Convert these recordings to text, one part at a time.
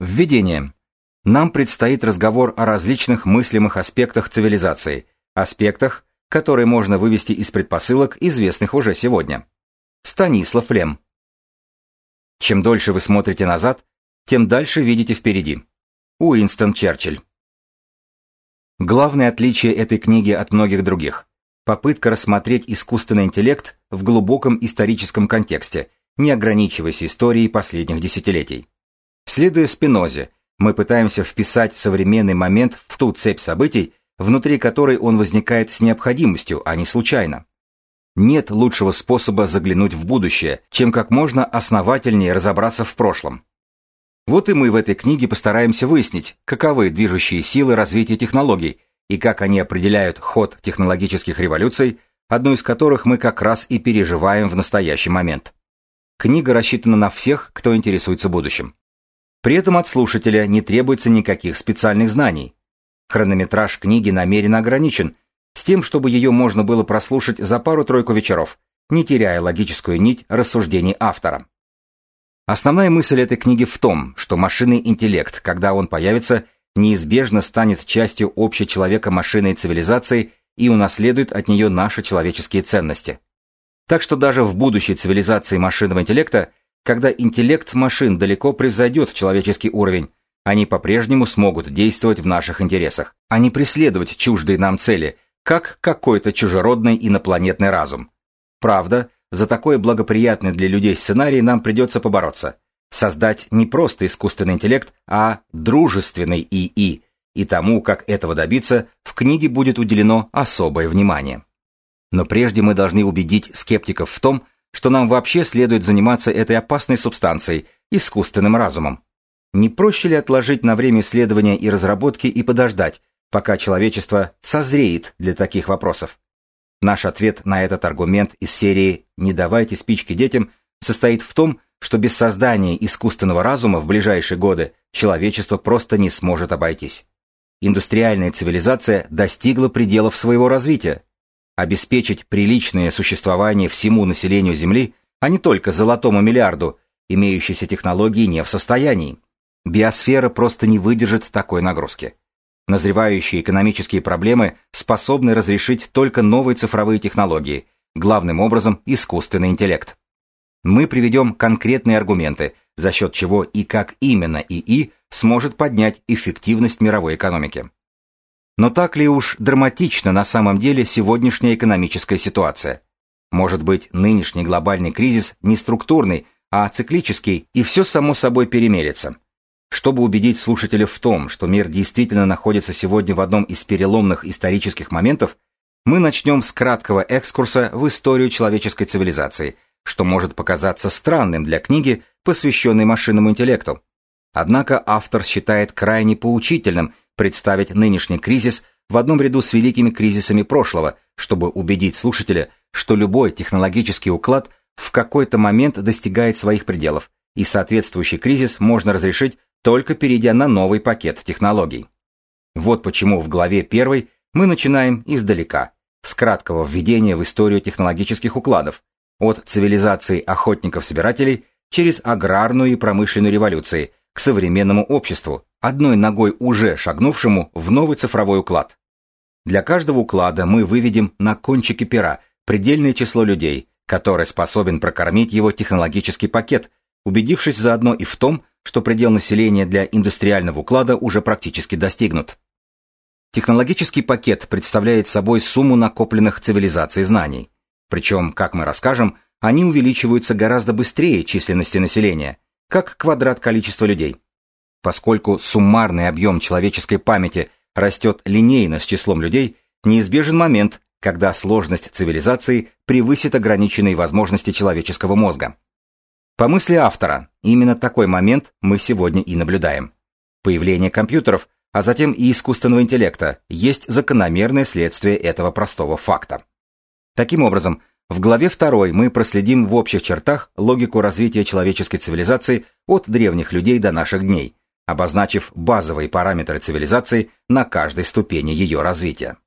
Введение. Нам предстоит разговор о различных мыслимых аспектах цивилизации, аспектах, которые можно вывести из предпосылок, известных уже сегодня. Станислав Лем. Чем дольше вы смотрите назад, тем дальше видите впереди. Уинстон Черчилль. Главное отличие этой книги от многих других – попытка рассмотреть искусственный интеллект в глубоком историческом контексте, не ограничиваясь историей последних десятилетий. Следуя Спинозе, мы пытаемся вписать современный момент в ту цепь событий, внутри которой он возникает с необходимостью, а не случайно. Нет лучшего способа заглянуть в будущее, чем как можно основательнее разобраться в прошлом. Вот и мы в этой книге постараемся выяснить, каковы движущие силы развития технологий и как они определяют ход технологических революций, одну из которых мы как раз и переживаем в настоящий момент. Книга рассчитана на всех, кто интересуется будущим. При этом от слушателя не требуется никаких специальных знаний. Хронометраж книги намеренно ограничен, с тем, чтобы ее можно было прослушать за пару-тройку вечеров, не теряя логическую нить рассуждений автора. Основная мысль этой книги в том, что машинный интеллект, когда он появится, неизбежно станет частью общей человека-машинной цивилизации и унаследует от нее наши человеческие ценности. Так что даже в будущей цивилизации машинного интеллекта когда интеллект машин далеко превзойдет человеческий уровень, они по-прежнему смогут действовать в наших интересах, а не преследовать чуждые нам цели, как какой-то чужеродный инопланетный разум. Правда, за такой благоприятный для людей сценарий нам придется побороться. Создать не просто искусственный интеллект, а дружественный ИИ, и тому, как этого добиться, в книге будет уделено особое внимание. Но прежде мы должны убедить скептиков в том, что нам вообще следует заниматься этой опасной субстанцией, искусственным разумом. Не проще ли отложить на время исследования и разработки и подождать, пока человечество созреет для таких вопросов? Наш ответ на этот аргумент из серии «Не давайте спички детям» состоит в том, что без создания искусственного разума в ближайшие годы человечество просто не сможет обойтись. Индустриальная цивилизация достигла пределов своего развития, обеспечить приличное существование всему населению Земли, а не только золотому миллиарду, имеющейся технологии не в состоянии. Биосфера просто не выдержит такой нагрузки. Назревающие экономические проблемы способны разрешить только новые цифровые технологии, главным образом искусственный интеллект. Мы приведем конкретные аргументы, за счет чего и как именно ИИ сможет поднять эффективность мировой экономики. Но так ли уж драматична на самом деле сегодняшняя экономическая ситуация? Может быть, нынешний глобальный кризис не структурный, а циклический, и все само собой перемелется. Чтобы убедить слушателя в том, что мир действительно находится сегодня в одном из переломных исторических моментов, мы начнем с краткого экскурса в историю человеческой цивилизации, что может показаться странным для книги, посвященной машинному интеллекту. Однако автор считает крайне поучительным представить нынешний кризис в одном ряду с великими кризисами прошлого, чтобы убедить слушателя, что любой технологический уклад в какой-то момент достигает своих пределов, и соответствующий кризис можно разрешить только перейдя на новый пакет технологий. Вот почему в главе первой мы начинаем издалека, с краткого введения в историю технологических укладов, от цивилизации охотников-собирателей через аграрную и промышленную революции к современному обществу, одной ногой уже шагнувшему в новый цифровой уклад. Для каждого уклада мы выведем на кончике пера предельное число людей, который способен прокормить его технологический пакет, убедившись заодно и в том, что предел населения для индустриального уклада уже практически достигнут. Технологический пакет представляет собой сумму накопленных цивилизаций знаний. Причем, как мы расскажем, они увеличиваются гораздо быстрее численности населения, как квадрат количества людей. Поскольку суммарный объем человеческой памяти растет линейно с числом людей, неизбежен момент, когда сложность цивилизации превысит ограниченные возможности человеческого мозга. По мысли автора, именно такой момент мы сегодня и наблюдаем. Появление компьютеров, а затем и искусственного интеллекта, есть закономерное следствие этого простого факта. Таким образом, в главе 2 мы проследим в общих чертах логику развития человеческой цивилизации от древних людей до наших дней – обозначив базовые параметры цивилизации на каждой ступени ее развития.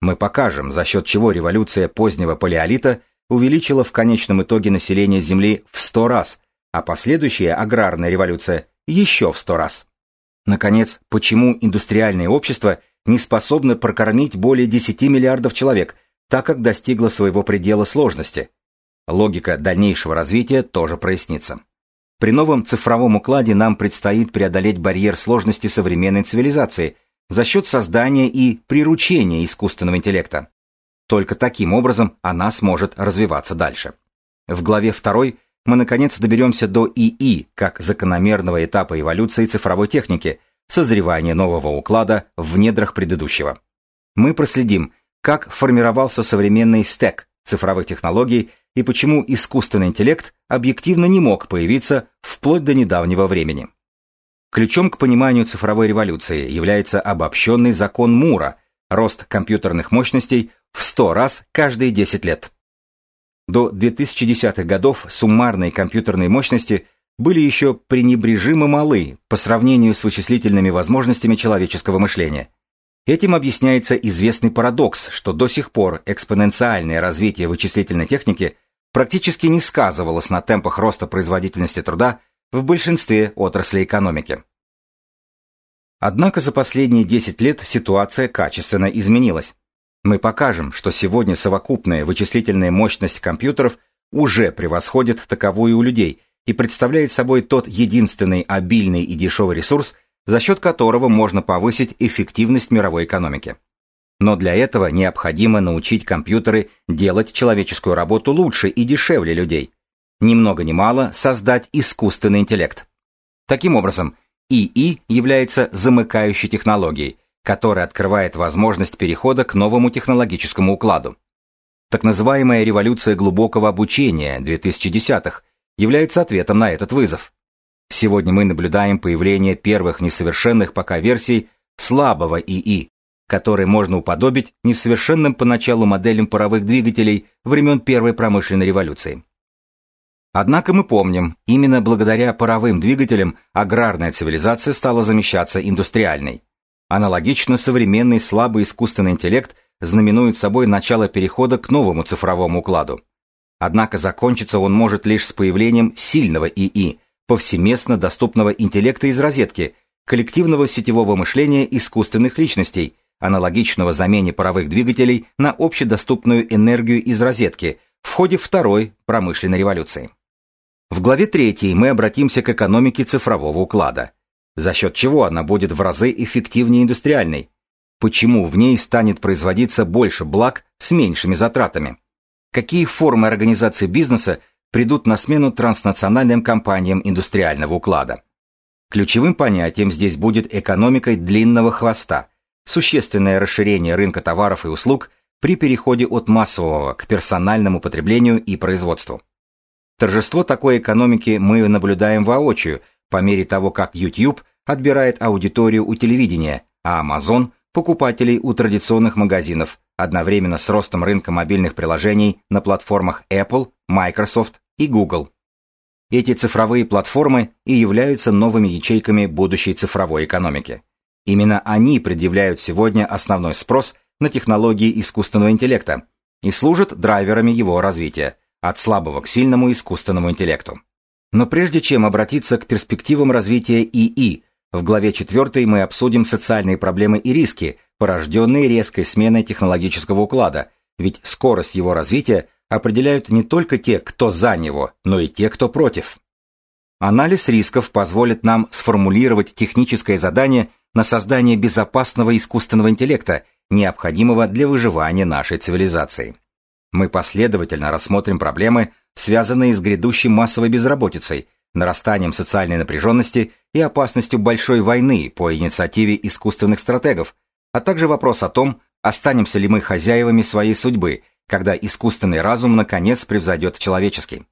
Мы покажем, за счет чего революция позднего палеолита увеличила в конечном итоге население Земли в 100 раз, а последующая аграрная революция еще в сто раз. Наконец, почему индустриальное общество не способно прокормить более 10 миллиардов человек, так как достигло своего предела сложности? Логика дальнейшего развития тоже прояснится. При новом цифровом укладе нам предстоит преодолеть барьер сложности современной цивилизации за счет создания и приручения искусственного интеллекта. Только таким образом она сможет развиваться дальше. В главе 2 мы наконец доберемся до ИИ как закономерного этапа эволюции цифровой техники, созревания нового уклада в недрах предыдущего. Мы проследим, как формировался современный стек цифровых технологий и почему искусственный интеллект объективно не мог появиться вплоть до недавнего времени. Ключом к пониманию цифровой революции является обобщенный закон Мура, рост компьютерных мощностей в 100 раз каждые 10 лет. До 2010-х годов суммарные компьютерные мощности были еще пренебрежимо малы по сравнению с вычислительными возможностями человеческого мышления. Этим объясняется известный парадокс, что до сих пор экспоненциальное развитие вычислительной техники практически не сказывалось на темпах роста производительности труда в большинстве отраслей экономики. Однако за последние 10 лет ситуация качественно изменилась. Мы покажем, что сегодня совокупная вычислительная мощность компьютеров уже превосходит таковую у людей и представляет собой тот единственный обильный и дешевый ресурс, за счет которого можно повысить эффективность мировой экономики. Но для этого необходимо научить компьютеры делать человеческую работу лучше и дешевле людей. Ни много ни мало создать искусственный интеллект. Таким образом, ИИ является замыкающей технологией, который открывает возможность перехода к новому технологическому укладу. Так называемая революция глубокого обучения 2010-х является ответом на этот вызов. Сегодня мы наблюдаем появление первых несовершенных пока версий слабого ИИ, которые можно уподобить несовершенным поначалу моделям паровых двигателей времен Первой промышленной революции. Однако мы помним, именно благодаря паровым двигателям аграрная цивилизация стала замещаться индустриальной. Аналогично современный слабый искусственный интеллект знаменует собой начало перехода к новому цифровому укладу. Однако закончиться он может лишь с появлением сильного ИИ, повсеместно доступного интеллекта из розетки, коллективного сетевого мышления искусственных личностей, аналогичного замене паровых двигателей на общедоступную энергию из розетки в ходе второй промышленной революции. В главе 3 мы обратимся к экономике цифрового уклада – за счет чего она будет в разы эффективнее индустриальной, почему в ней станет производиться больше благ с меньшими затратами, какие формы организации бизнеса придут на смену транснациональным компаниям индустриального уклада. Ключевым понятием здесь будет экономика длинного хвоста, существенное расширение рынка товаров и услуг при переходе от массового к персональному потреблению и производству. Торжество такой экономики мы наблюдаем воочию – по мере того, как YouTube отбирает аудиторию у телевидения, а Amazon – покупателей у традиционных магазинов, одновременно с ростом рынка мобильных приложений на платформах Apple, Microsoft и Google. Эти цифровые платформы и являются новыми ячейками будущей цифровой экономики. Именно они предъявляют сегодня основной спрос на технологии искусственного интеллекта и служат драйверами его развития, от слабого к сильному искусственному интеллекту. Но прежде чем обратиться к перспективам развития ИИ, в главе 4 мы обсудим социальные проблемы и риски, порожденные резкой сменой технологического уклада, ведь скорость его развития определяют не только те, кто за него, но и те, кто против. Анализ рисков позволит нам сформулировать техническое задание на создание безопасного искусственного интеллекта, необходимого для выживания нашей цивилизации. Мы последовательно рассмотрим проблемы, связанные с грядущей массовой безработицей, нарастанием социальной напряженности и опасностью большой войны по инициативе искусственных стратегов, а также вопрос о том, останемся ли мы хозяевами своей судьбы, когда искусственный разум наконец превзойдет человеческий.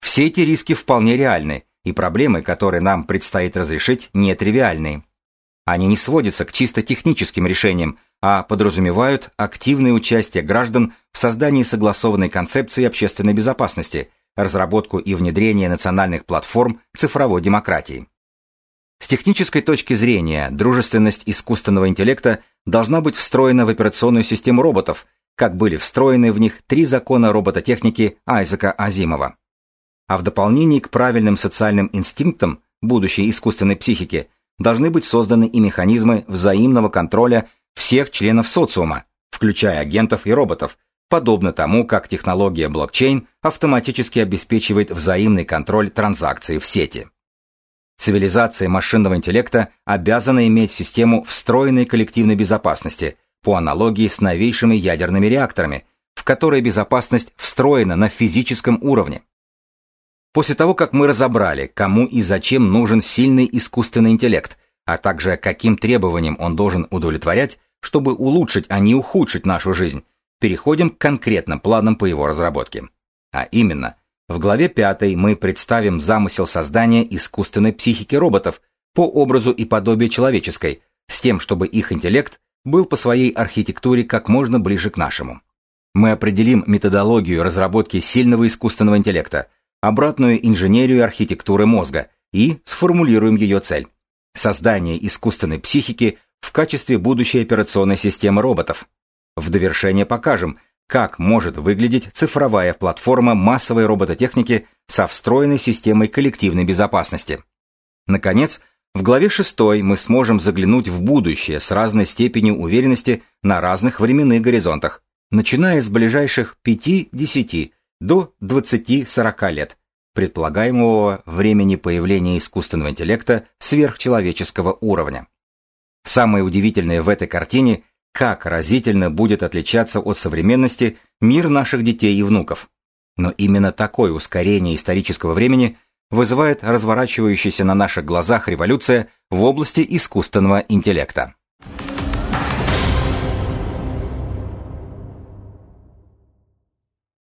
Все эти риски вполне реальны, и проблемы, которые нам предстоит разрешить, нетривиальные. Они не сводятся к чисто техническим решениям, а подразумевают активное участие граждан в создании согласованной концепции общественной безопасности, разработку и внедрение национальных платформ цифровой демократии. С технической точки зрения, дружественность искусственного интеллекта должна быть встроена в операционную систему роботов, как были встроены в них три закона робототехники Айзека Азимова. А в дополнение к правильным социальным инстинктам будущей искусственной психики, должны быть созданы и механизмы взаимного контроля всех членов социума, включая агентов и роботов, подобно тому, как технология блокчейн автоматически обеспечивает взаимный контроль транзакций в сети. Цивилизация машинного интеллекта обязана иметь систему встроенной коллективной безопасности, по аналогии с новейшими ядерными реакторами, в которой безопасность встроена на физическом уровне. После того, как мы разобрали, кому и зачем нужен сильный искусственный интеллект, а также каким требованиям он должен удовлетворять, чтобы улучшить, а не ухудшить нашу жизнь, переходим к конкретным планам по его разработке. А именно, в главе 5 мы представим замысел создания искусственной психики роботов по образу и подобию человеческой, с тем, чтобы их интеллект был по своей архитектуре как можно ближе к нашему. Мы определим методологию разработки сильного искусственного интеллекта, обратную инженерию архитектуры мозга и сформулируем ее цель – создание искусственной психики в качестве будущей операционной системы роботов. В довершение покажем, как может выглядеть цифровая платформа массовой робототехники со встроенной системой коллективной безопасности. Наконец, в главе 6 мы сможем заглянуть в будущее с разной степенью уверенности на разных временных горизонтах, начиная с ближайших 5-10 до 20-40 лет, предполагаемого времени появления искусственного интеллекта сверхчеловеческого уровня. Самое удивительное в этой картине, как разительно будет отличаться от современности мир наших детей и внуков. Но именно такое ускорение исторического времени вызывает разворачивающаяся на наших глазах революция в области искусственного интеллекта.